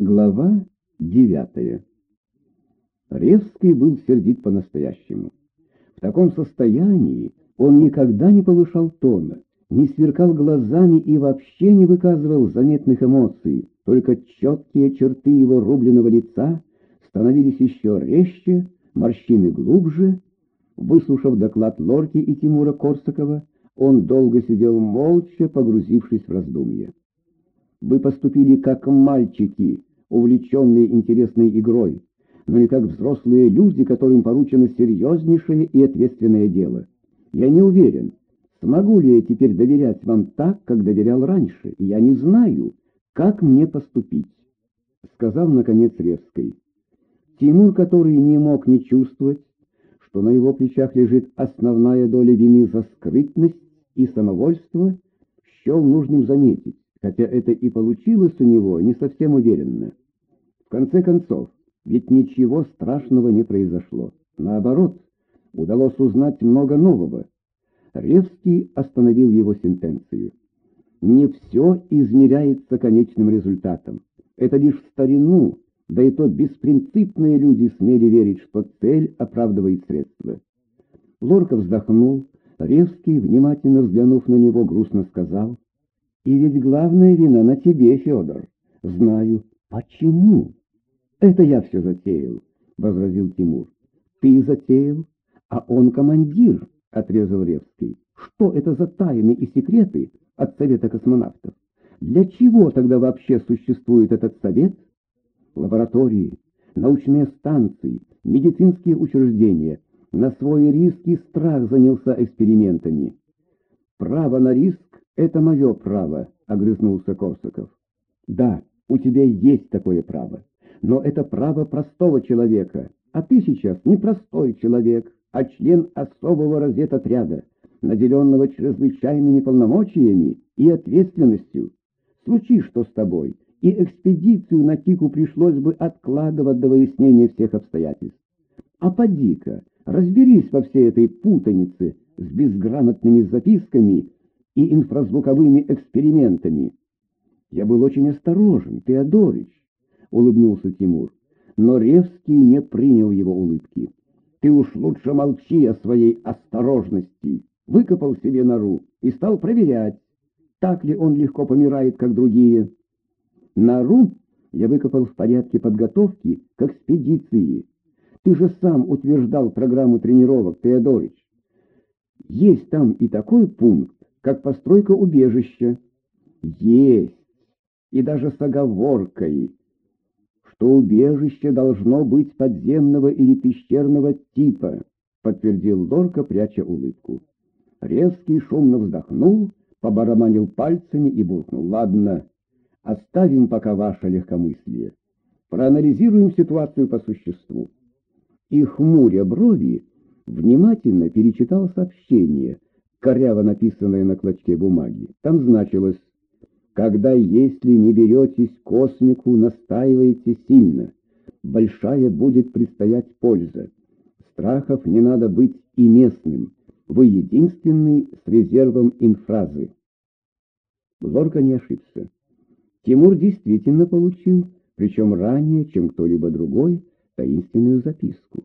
Глава девятая. Ревский был сердит по-настоящему. В таком состоянии он никогда не повышал тона, не сверкал глазами и вообще не выказывал заметных эмоций, только четкие черты его рубленого лица становились еще резче, морщины глубже. Выслушав доклад Лорки и Тимура Корсакова, он долго сидел молча, погрузившись в раздумье. Вы поступили как мальчики, увлеченные интересной игрой, но не как взрослые люди, которым поручено серьезнейшее и ответственное дело. Я не уверен, смогу ли я теперь доверять вам так, как доверял раньше, и я не знаю, как мне поступить, — сказал, наконец, Ревской. Тимур, который не мог не чувствовать, что на его плечах лежит основная доля вины за скрытность и самовольство, счел нужным заметить хотя это и получилось у него не совсем уверенно. В конце концов, ведь ничего страшного не произошло. Наоборот, удалось узнать много нового. Ревский остановил его сентенцию. Не все измеряется конечным результатом. Это лишь в старину, да и то беспринципные люди смели верить, что цель оправдывает средства. Лорка вздохнул, Ревский, внимательно взглянув на него, грустно сказал, и ведь главная вина на тебе, Федор. Знаю. Почему? Это я все затеял, — возразил Тимур. Ты затеял, а он командир, — отрезал Ревский. Что это за тайны и секреты от Совета космонавтов? Для чего тогда вообще существует этот совет? Лаборатории, научные станции, медицинские учреждения на свой риск и страх занялся экспериментами. Право на риск «Это мое право», — огрызнулся Корсаков. «Да, у тебя есть такое право, но это право простого человека, а ты сейчас не простой человек, а член особого разведотряда, наделенного чрезвычайными полномочиями и ответственностью. Случись что с тобой, и экспедицию на Кику пришлось бы откладывать до выяснения всех обстоятельств. А поди-ка, разберись во всей этой путанице с безграмотными записками и инфразвуковыми экспериментами. Я был очень осторожен, Теодорич, — улыбнулся Тимур, но Ревский не принял его улыбки. Ты уж лучше молчи о своей осторожности. Выкопал себе нору и стал проверять, так ли он легко помирает, как другие. Нору я выкопал в порядке подготовки к экспедиции. Ты же сам утверждал программу тренировок, Теодорич. Есть там и такой пункт, как постройка убежища. Есть, и даже с оговоркой, что убежище должно быть подземного или пещерного типа, подтвердил Лорка, пряча улыбку. Резкий шумно вздохнул, побараманил пальцами и буркнул. «Ладно, оставим пока ваше легкомыслие. Проанализируем ситуацию по существу». И, хмуря брови, внимательно перечитал сообщение, коряво написанное на клочке бумаги. Там значилось «Когда, если не беретесь космику, настаиваете сильно, большая будет предстоять польза. Страхов не надо быть и местным, вы единственный с резервом инфразы». Лорка не ошибся. Тимур действительно получил, причем ранее, чем кто-либо другой, таинственную записку.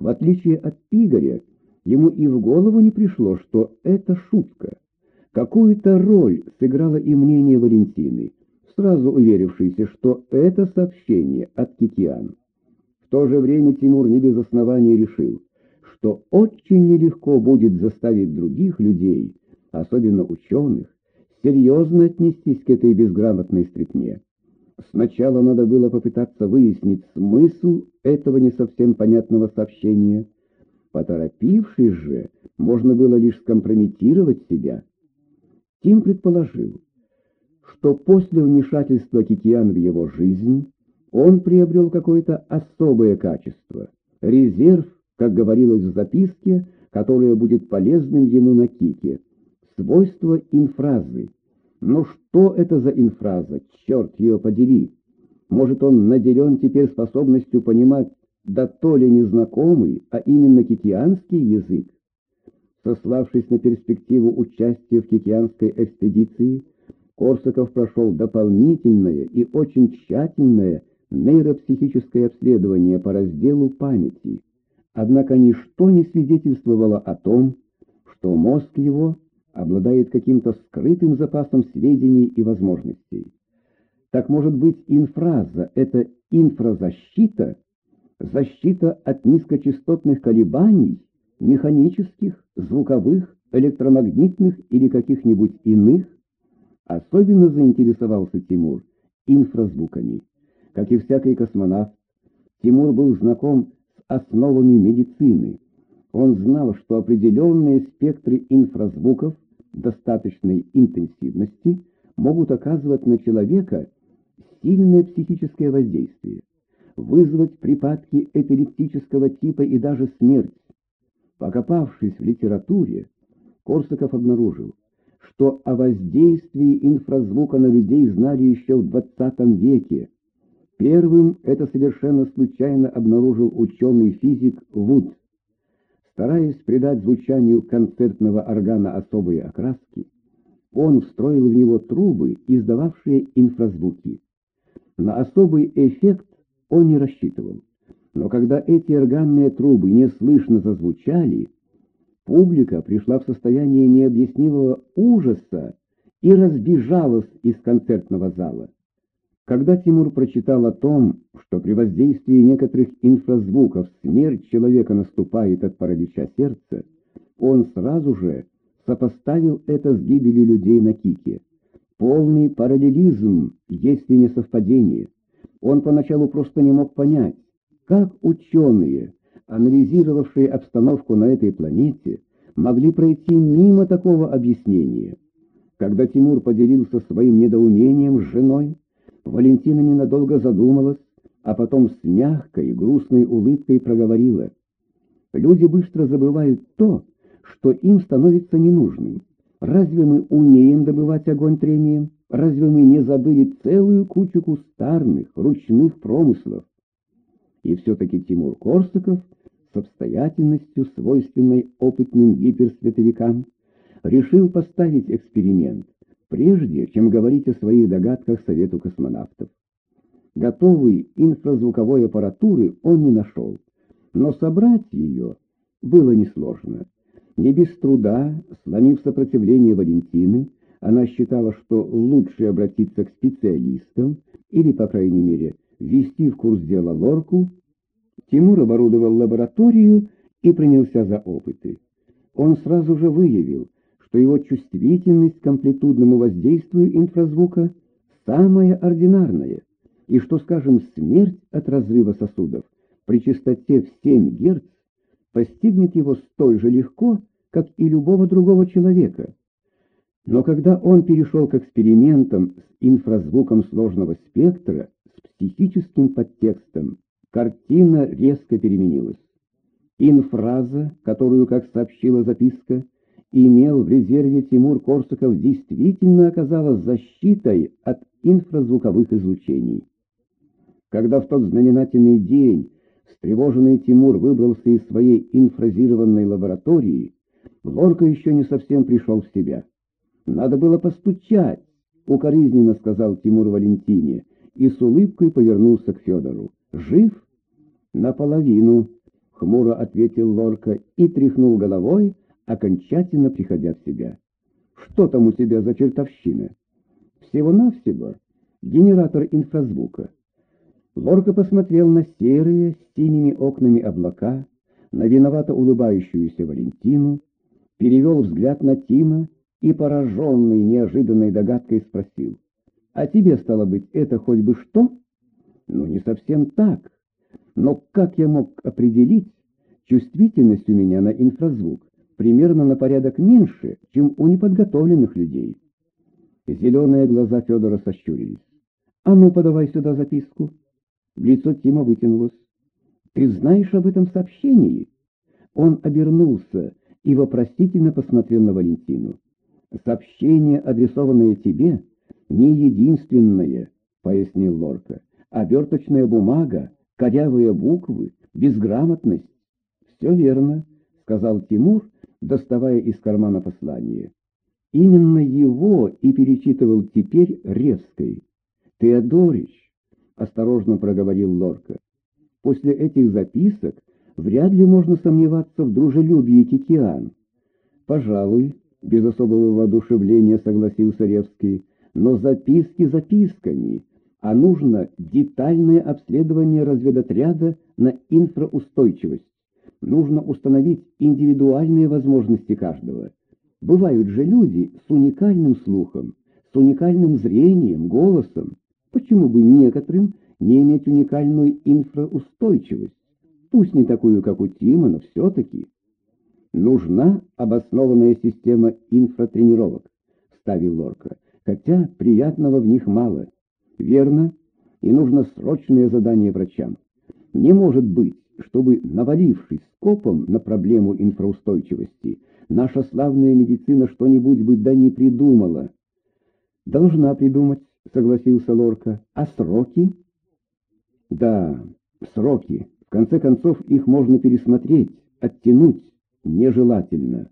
В отличие от Игоря, Ему и в голову не пришло, что это шутка. Какую-то роль сыграло и мнение Валентины, сразу уверившейся, что это сообщение от Кикиан. В то же время Тимур не без оснований решил, что очень нелегко будет заставить других людей, особенно ученых, серьезно отнестись к этой безграмотной стряпне. Сначала надо было попытаться выяснить смысл этого не совсем понятного сообщения, Поторопившись же, можно было лишь скомпрометировать себя. Тим предположил, что после вмешательства Кикиан в его жизнь он приобрел какое-то особое качество, резерв, как говорилось в записке, которое будет полезным ему на Кике, свойство инфразы. Но что это за инфраза, черт ее подери? Может, он наделен теперь способностью понимать да то ли незнакомый, а именно кикианский язык. Сославшись на перспективу участия в кикианской экспедиции, Корсаков прошел дополнительное и очень тщательное нейропсихическое обследование по разделу памяти. Однако ничто не свидетельствовало о том, что мозг его обладает каким-то скрытым запасом сведений и возможностей. Так может быть, инфраза — это инфразащита, защита от низкочастотных колебаний, механических, звуковых, электромагнитных или каких-нибудь иных? Особенно заинтересовался Тимур инфразвуками. Как и всякий космонавт, Тимур был знаком с основами медицины. Он знал, что определенные спектры инфразвуков достаточной интенсивности могут оказывать на человека сильное психическое воздействие, вызвать припадки эпилептического типа и даже смерть. Покопавшись в литературе, Корсаков обнаружил, что о воздействии инфразвука на людей знали еще в XX веке. Первым это совершенно случайно обнаружил ученый-физик Вуд. Стараясь придать звучанию концертного органа особые окраски, он встроил в него трубы, издававшие инфразвуки. На особый эффект он не рассчитывал. Но когда эти органные трубы неслышно зазвучали, публика пришла в состояние необъяснимого ужаса и разбежалась из концертного зала. Когда Тимур прочитал о том, что при воздействии некоторых инфразвуков смерть человека наступает от паралича сердца, он сразу же сопоставил это с гибелью людей на Кике. Полный параллелизм, если не совпадение. Он поначалу просто не мог понять, как ученые, анализировавшие обстановку на этой планете, могли пройти мимо такого объяснения. Когда Тимур поделился своим недоумением с женой, Валентина ненадолго задумалась, а потом с мягкой, грустной улыбкой проговорила. «Люди быстро забывают то, что им становится ненужным. Разве мы умеем добывать огонь трением? Разве мы не забыли целую кучу кустарных, ручных промыслов? И все-таки Тимур Корсаков с обстоятельностью, свойственной опытным гиперсветовикам, решил поставить эксперимент, прежде чем говорить о своих догадках Совету космонавтов. Готовой инфразвуковой аппаратуры он не нашел, но собрать ее было несложно. Не без труда, сломив сопротивление Валентины, она считала, что лучше обратиться к специалистам или, по крайней мере, ввести в курс дела Лорку. Тимур оборудовал лабораторию и принялся за опыты. Он сразу же выявил, что его чувствительность к амплитудному воздействию инфразвука самая ординарная, и что, скажем, смерть от разрыва сосудов при частоте в 7 Гц постигнет его столь же легко, как и любого другого человека. Но когда он перешел к экспериментам с инфразвуком сложного спектра, с психическим подтекстом, картина резко переменилась. Инфраза, которую, как сообщила записка, имел в резерве Тимур Корсаков, действительно оказалась защитой от инфразвуковых излучений. Когда в тот знаменательный день Встревоженный Тимур выбрался из своей инфразированной лаборатории. Лорка еще не совсем пришел в себя. «Надо было постучать», — укоризненно сказал Тимур Валентине, и с улыбкой повернулся к Федору. «Жив?» «Наполовину», — хмуро ответил Лорка и тряхнул головой, окончательно приходя в себя. «Что там у тебя за чертовщина?» «Всего-навсего генератор инфразвука. Лорка посмотрел на серые с синими окнами облака, на виновато улыбающуюся Валентину, перевел взгляд на Тима и, пораженный неожиданной догадкой, спросил, «А тебе, стало быть, это хоть бы что?» «Ну, не совсем так. Но как я мог определить, чувствительность у меня на инфразвук примерно на порядок меньше, чем у неподготовленных людей?» Зеленые глаза Федора сощурились. «А ну, подавай сюда записку». Лицо Тима вытянулось. «Ты знаешь об этом сообщении?» Он обернулся и вопросительно посмотрел на Валентину. «Сообщение, адресованное тебе, не единственное», — пояснил Лорка. «Оберточная бумага, корявые буквы, безграмотность». «Все верно», — сказал Тимур, доставая из кармана послание. Именно его и перечитывал теперь резкой. «Теодорич», — осторожно проговорил Лорка, — «после этих записок вряд ли можно сомневаться в дружелюбии Кикиан». «Пожалуй», — без особого воодушевления согласился Ревский, — «но записки записками, а нужно детальное обследование разведотряда на инфраустойчивость. Нужно установить индивидуальные возможности каждого». Бывают же люди с уникальным слухом, с уникальным зрением, голосом. Почему бы некоторым не иметь уникальную инфраустойчивость? Пусть не такую, как у Тима, но все-таки. Нужна обоснованная система инфратренировок, ставил Лорка, хотя приятного в них мало. Верно, и нужно срочное задание врачам. Не может быть, чтобы, навалившись скопом на проблему инфраустойчивости, наша славная медицина что-нибудь бы да не придумала. Должна придумать, согласился Лорка. А сроки? Да, сроки. В конце концов, их можно пересмотреть, оттянуть. Нежелательно.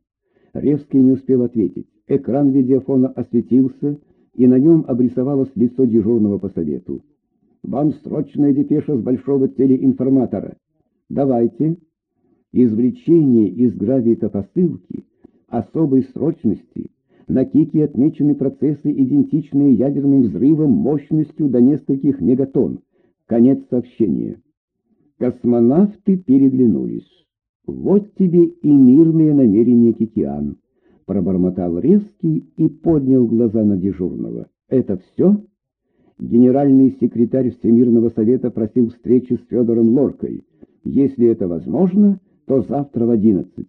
Ревский не успел ответить. Экран видеофона осветился, и на нем обрисовалось лицо дежурного по совету. «Вам срочная депеша с большого телеинформатора. Давайте». Извлечение из гравита посылки особой срочности. На Кике отмечены процессы, идентичные ядерным взрывам мощностью до нескольких мегатонн. Конец сообщения. Космонавты переглянулись. «Вот тебе и мирные намерения Кикиан», — пробормотал резкий и поднял глаза на дежурного. «Это все?» Генеральный секретарь Всемирного совета просил встречи с Федором Лоркой. Если это возможно, то завтра в одиннадцать.